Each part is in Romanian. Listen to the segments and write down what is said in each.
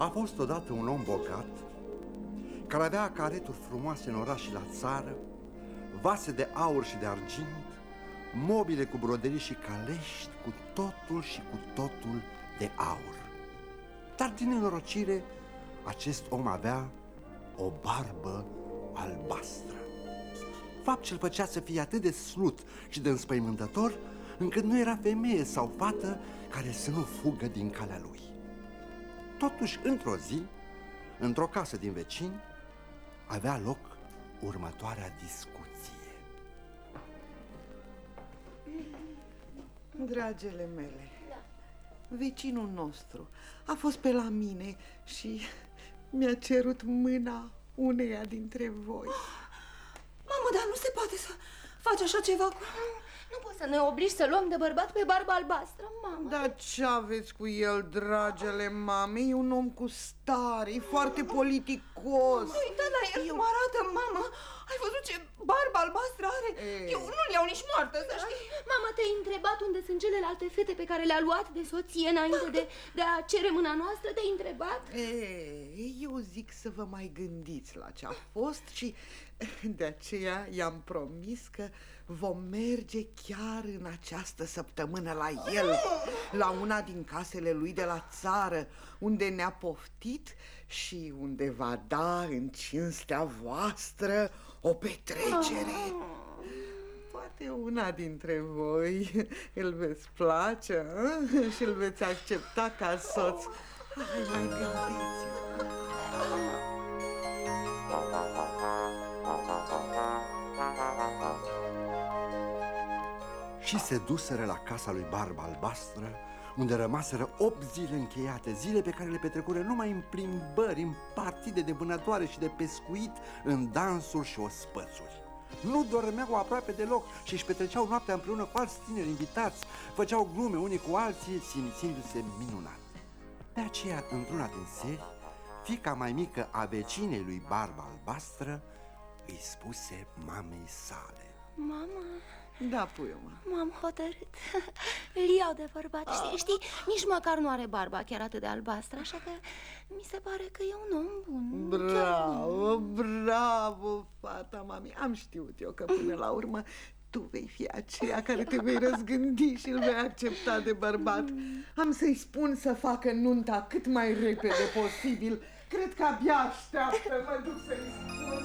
A fost odată un om bogat care avea careturi frumoase în oraș și la țară, vase de aur și de argint, mobile cu broderii și calești, cu totul și cu totul de aur. Dar din nenorocire, acest om avea o barbă albastră. Fapt ce îl făcea să fie atât de slut și de înspăimântător, încât nu era femeie sau fată care să nu fugă din calea lui. Totuși, într-o zi, într-o casă din vecini, avea loc următoarea discuție. Dragele mele, vecinul nostru a fost pe la mine și mi-a cerut mâna uneia dintre voi. Mamă, dar nu se poate să faci așa ceva cu... Nu poți să ne obligi să luăm de bărbat pe barba albastră, mamă. Dar ce aveți cu el, dragele mame? E un om cu stare, e foarte politicos. Uite la el Eu... cum arată, mamă Ai văzut ce barba albastră are? E... Eu nu-l iau nici moartă, să știi Mamă, te-ai întrebat unde sunt celelalte fete pe care le-a luat de soție înainte de, de a cere mâna noastră? Te-ai întrebat? E, eu zic să vă mai gândiți la ce a fost și de aceea i-am promis că vom merge chiar în această săptămână la el, la una din casele lui de la țară, unde ne-a poftit și unde va da în cinstea voastră o petrecere. Poate una dintre voi îl veți place și îl veți accepta ca soț. Hai, mai gândiți-vă. și se duseră la casa lui Barba Albastră, unde rămaseră 8 zile încheiate, zile pe care le petrecură numai în plimbări, în partide de vânătoare și de pescuit, în dansuri și ospățuri. Nu dormeau aproape deloc și își petreceau noaptea împreună cu alți tineri invitați, făceau glume unii cu alții, simțindu-se minunat. De aceea, într-una din seri, fica mai mică a vecinei lui Barba Albastră îi spuse mamei sale. Mama... Da, puiu, mă. M-am hotărât. Îl iau de bărbat știi, știi, nici măcar nu are barba chiar atât de albastră Așa că mi se pare că e un om bun Bravo, bravo, fata mami Am știut eu că până la urmă tu vei fi aceea care te vei răzgândi și îl vei accepta de bărbat. Am să-i spun să facă nunta cât mai repede posibil. Cred că abia așteaptă, mă duc să-i spun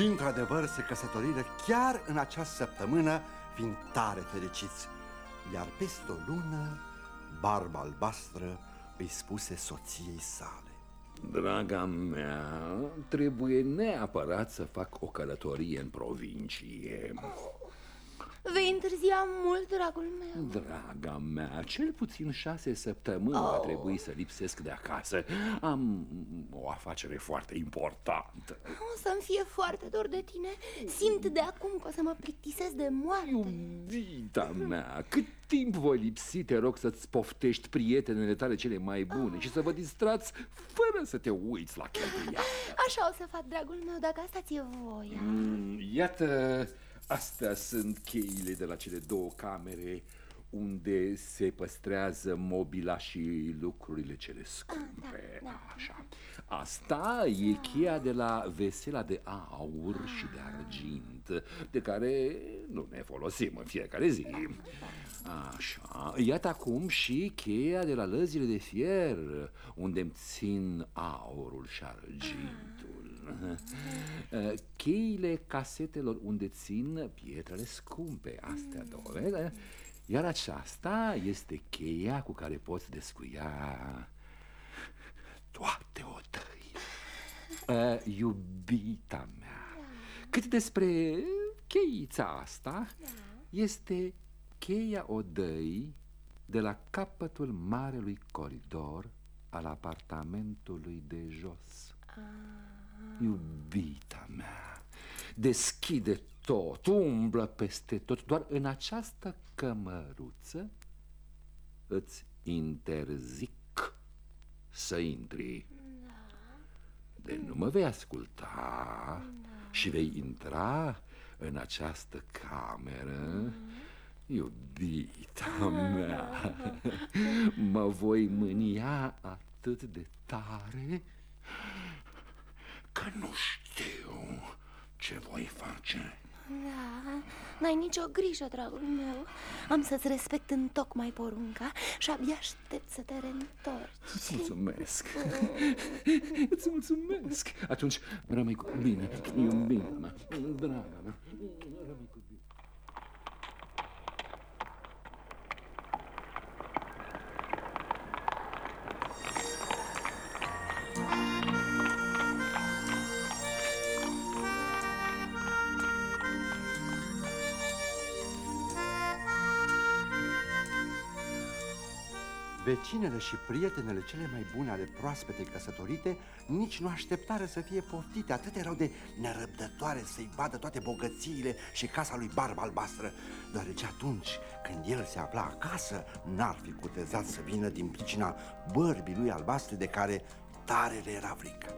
Și într-adevăr se căsătoriră chiar în această săptămână, fiind tare fericiți. Iar peste o lună, barba albastră îi spuse soției sale. Draga mea, trebuie neapărat să fac o călătorie în provincie. Vei întârzia mult, dragul meu? Draga mea, cel puțin șase săptămâni oh. va trebui să lipsesc de acasă. Am o afacere foarte importantă. O să-mi fie foarte dor de tine. Simt de acum că o să mă plictisesc de moarte. Iubita mea, cât timp voi lipsi, te rog să-ți poftești prietenele tale cele mai bune oh. Și să vă distrați fără să te uiți la cheltuia Așa o să fac, dragul meu, dacă asta ți-e voia. Mm, Iată Astea sunt cheile de la cele două camere unde se păstrează mobila și lucrurile cele scumpe. Da, da. Așa. Asta e cheia de la vesela de aur și de argint, de care nu ne folosim în fiecare zi. Așa. Iată acum și cheia de la lăzile de fier, unde îmi țin aurul și argintul. Cheile casetelor unde țin pietrele scumpe, astea două. Iar aceasta este cheia cu care poți descuia toate odăile. Uh, iubita mea, cât despre cheița asta, este cheia odăii de la capătul marelui coridor al apartamentului de jos. Ah. Iubita mea, deschide tot, umblă peste tot, doar în această cămăruță îți interzic să intri. Da. De nu mă vei asculta și vei intra în această cameră Iubita mea, mă voi mânia atât de tare că nu știu ce voi face. Da, n-ai nicio grijă, dragul meu. Am să-ți respect în tocmai porunca și abia aștept să te reîntorci. Îți mulțumesc. Îți mulțumesc. Atunci rămâi cu bine, iubirea mea, draga mea Rămâi cu bine Vecinele și prietenele cele mai bune ale proaspetei căsătorite nici nu așteptară să fie poftite, atât erau de nerăbdătoare să-i vadă toate bogățiile și casa lui Barba Albastră, deoarece atunci când el se afla acasă, n-ar fi cutezat să vină din pricina bărbii lui albastre de care tare le era frică.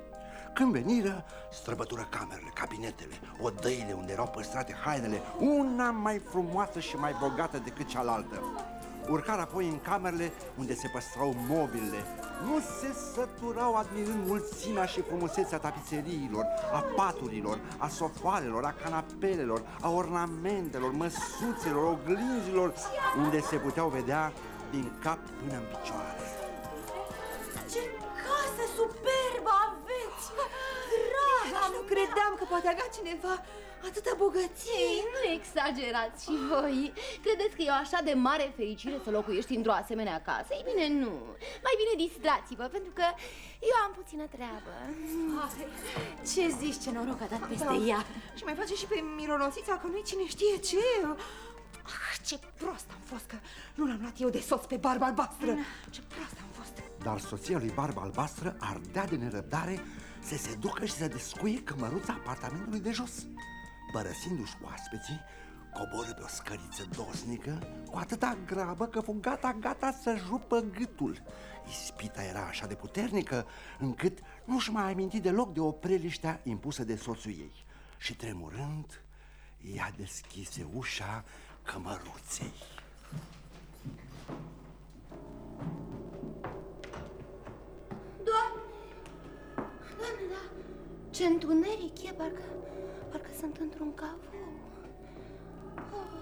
Când veniră, străbătură camerele, cabinetele, odăile unde erau păstrate hainele, una mai frumoasă și mai bogată decât cealaltă. Urcară apoi în camerele unde se păstrau mobilele. Nu se săturau admirând mulțimea și frumusețea tapiseriilor, a paturilor, a sofoarelor, a canapelelor, a ornamentelor, măsuțelor, oglinzilor, unde se puteau vedea din cap până în picioare. Ce credeam că poate avea cineva atâta bogăție. Ei, nu exagerați și voi. Credeți că e o așa de mare fericire să locuiești într-o asemenea casă? Ei bine, nu. Mai bine distrați-vă, pentru că eu am puțină treabă. Ce zici, ce noroc a dat peste ea. Și mai face și pe mironosița că nu-i cine știe ce. Ah, ce prost am fost că nu l-am luat eu de soț pe barba albastră. Ce prost am fost. Dar soția lui Barba Albastră ardea de nerăbdare să se ducă și să descuie cămăruța apartamentului de jos. Părăsindu-și oaspeții, coborâ pe o scăriță dosnică cu atâta grabă că fu gata, gata să rupă gâtul. Ispita era așa de puternică încât nu-și mai aminti deloc de opreliștea impusă de soțul ei. Și tremurând, ea deschise ușa cămăruței. Ce întuneric e, parcă, parcă sunt într-un cavou oh.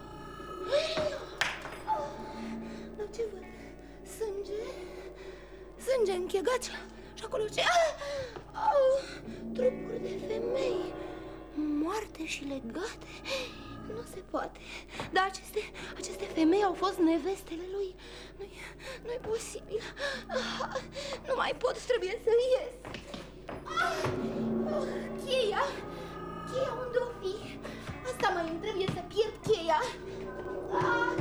Oh. Dar ce văd? Sânge? Sânge închegat și, și acolo ce? Ah! Oh. Trupuri de femei Moarte și legate Nu se poate Dar aceste, aceste femei au fost nevestele lui Nu-i nu posibil ah, Nu mai pot, trebuie să ies ah, oh, Cheia Cheia unde o fi? Asta mai îmi trebuie să pierd cheia ah,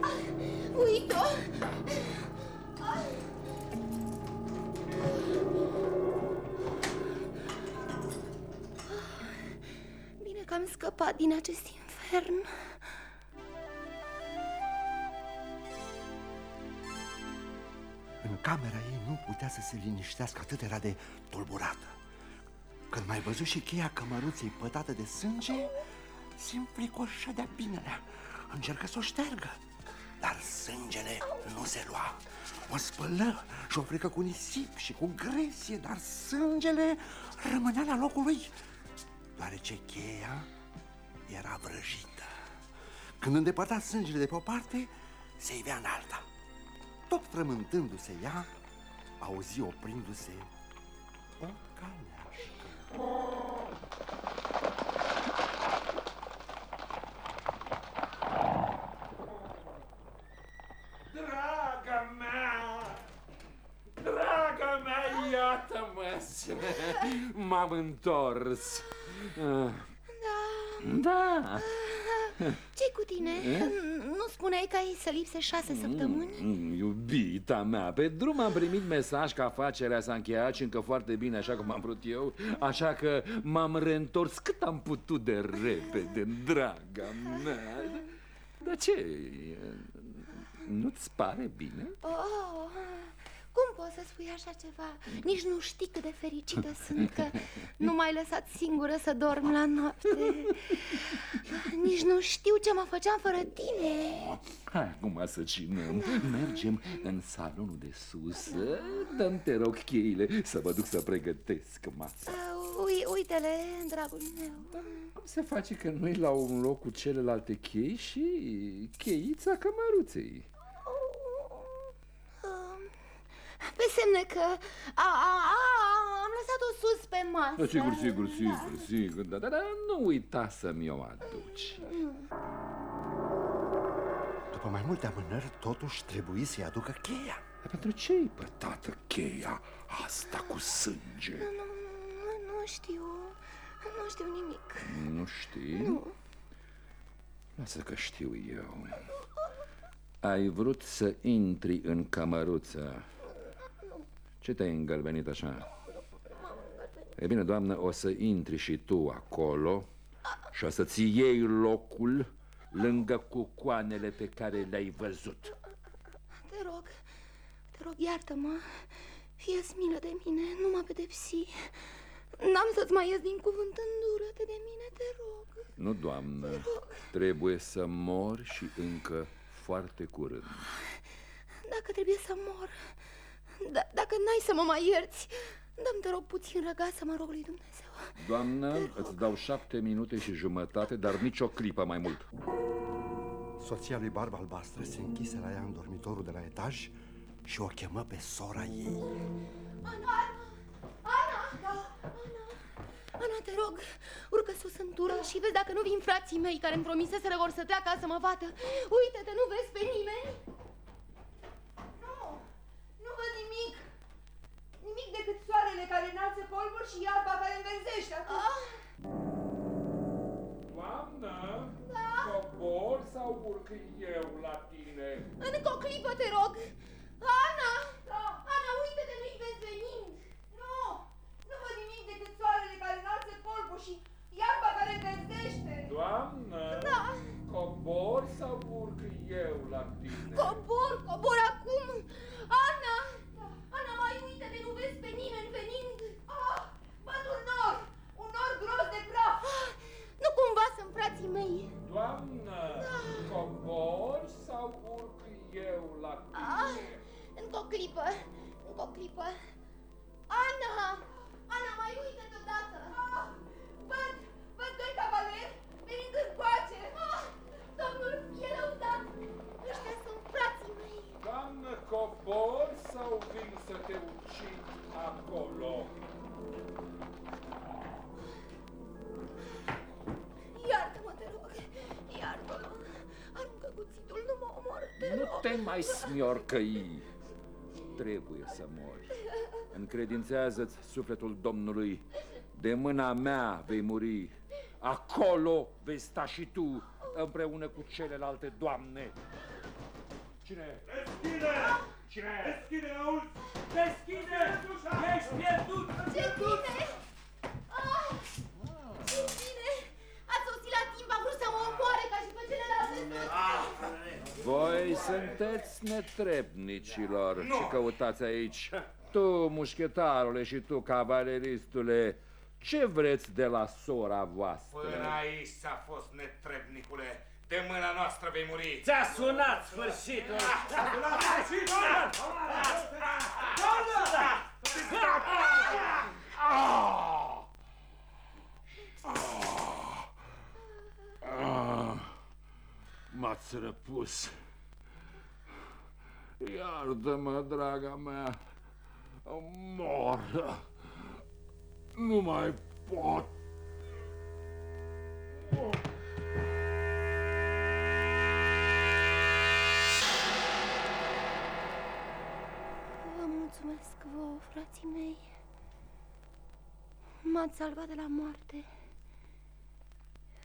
ah, Uit-o ah. Bine că am scăpat din acest infern camera ei nu putea să se liniștească, atât era de tulburată. Când mai văzut și cheia cămăruței pătată de sânge, se înfricoșa de-a binelea. Încercă să o ștergă, dar sângele nu se lua. O spălă și o frică cu nisip și cu gresie, dar sângele rămânea la locul lui, deoarece cheia era vrăjită. Când îndepărta sângele de pe o parte, se ivea în alta. Tot frământându-se ea, auzi oprindu-se o caleașcă. Draga mea! Draga mea, iată-mă! M-am întors. Da. Da. ce cu tine? Nu spuneai că ai să lipse șase săptămâni? Mm, Iubita mea, pe drum am primit mesaj că afacerea s-a încheiat și încă foarte bine, așa cum am vrut eu Așa că m-am reîntors cât am putut de repede, draga mea Dar ce, nu-ți pare bine? Oh, Cum poți să spui așa ceva? Nici nu știi cât de fericită sunt că nu m-ai lăsat singură să dorm la noapte Nici nu știu ce mă făceam fără tine Hai acum să cinăm. Mergem în salonul de sus. Dăm, te rog, cheile să mă duc să pregătesc masa. uh, ui, Uite-le, dragul meu Cum se face că nu-i la un loc cu celelalte chei și cheița cămăruței? Uh, Pe semne că a, a, a, am lăsat-o sus pe masă Da, sigur, sigur, sigur, sigur, da, da, da, nu uita să mi-o aduci. După mai multe amânări, totuși trebuie să-i aducă cheia. Dar pentru ce ai pătată cheia asta cu sânge? Nu, nu, nu știu, nu știu nimic Nu știi? Nu. Lasă că știu eu. Ai vrut să intri în cămăruță. Ce te-ai îngălbenit așa? E bine, doamnă, o să intri și tu acolo și o să-ți iei locul lângă cucoanele pe care le-ai văzut. Te rog, te rog, iartă-mă Fie-ți milă de mine, nu mă pedepsi N-am să-ți mai ies din cuvânt îndură-te de mine, te rog Nu, doamnă, trebuie să mori și încă foarte curând. Dacă trebuie să mor da, Dacă n-ai să mă mai ierți Dă-mi, te rog, puțin răgaz să mă rog lui Dumnezeu Doamnă, îți dau șapte minute și jumătate, dar nici o clipă mai mult. Soția lui Barba Albastră se închise la ea în dormitorul de la etaj și o chemă pe sora ei. Ana, Ana, Ana, Ana, Ana, te rog, urcă sus în tură și vezi dacă nu vin frații mei care îmi promiseseră vor să treacă să mă vadă. Uite-te, nu vezi pe nimeni? Nu, nu văd nimic. Nimic decât soarele care înalță colburi și iarba care înverzește. Atât. Ah, Doamnă, cobor sau urc eu la tine? încă o clipă, te rog. Ana, Ana, uite-te, nu-i vezi venind. Nu, nu văd nimic decât soarele care înalță colburi și iarba care înverzește. Doamnă, Da. cobor sau urc eu la tine? Cobor, cobor clipă. Ana! Ana, mai uite-te odată! Ah, văd, văd doi cavaleri venind încoace. Ah, Domnul fie lăudat! Ăștia sunt frații mei! Doamnă, cobor sau vin să te ucid acolo? Iartă-mă, te rog! Iartă-mă! Aruncă cuțitul, nu mă omor, te Nu rog! te mai smiorcăi. Trebuie să mori. Încredințează-ți sufletul Domnului. De mâna mea vei muri. Acolo vei sta și tu, împreună cu celelalte doamne. Cine? Deschide! Cine? Deschide, auzi! Deschide! Ești pierdut! Ce bine! Ah, ce bine! A sosit la timp, a vrut să mă omoare ca și pe celelalte soții. Voi sunteți netrebnicilor și căutați aici. Tu, mușchetarule, și tu, cavaleristule, ce vreți de la sora voastră? Până aici s-a fost netrebnicule. De mâna noastră vei muri. Ți-a sunat sfârșitul! Ah, M-ați răpus. Iartă-mă, draga mea. Mor. Nu mai pot. Vă mulțumesc vouă, frații mei. M-ați salvat de la moarte.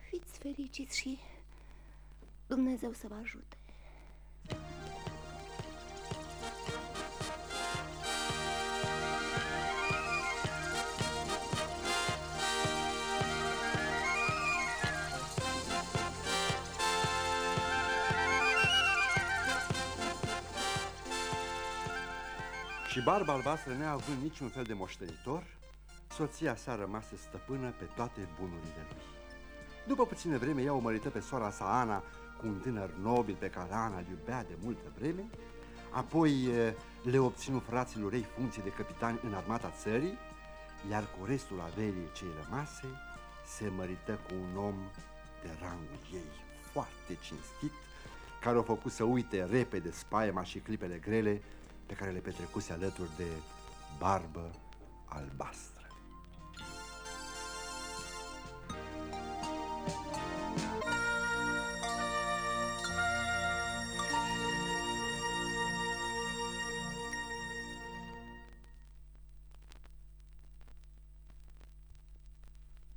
Fiți fericiți și Dumnezeu să vă ajute. Și barba albastră, neavând niciun fel de moștenitor, soția sa rămase stăpână pe toate bunurile lui. După puțină vreme, ea o mărită pe sora sa Ana cu un tânăr nobil pe care Ana îl iubea de multă vreme, apoi eh, le obținu fraților ei funcții de capitani în armata țării, iar cu restul averii ce rămase, se mărită cu un om de rangul ei, foarte cinstit, care o făcut să uite repede spaima și clipele grele pe care le petrecuse alături de barbă albastră.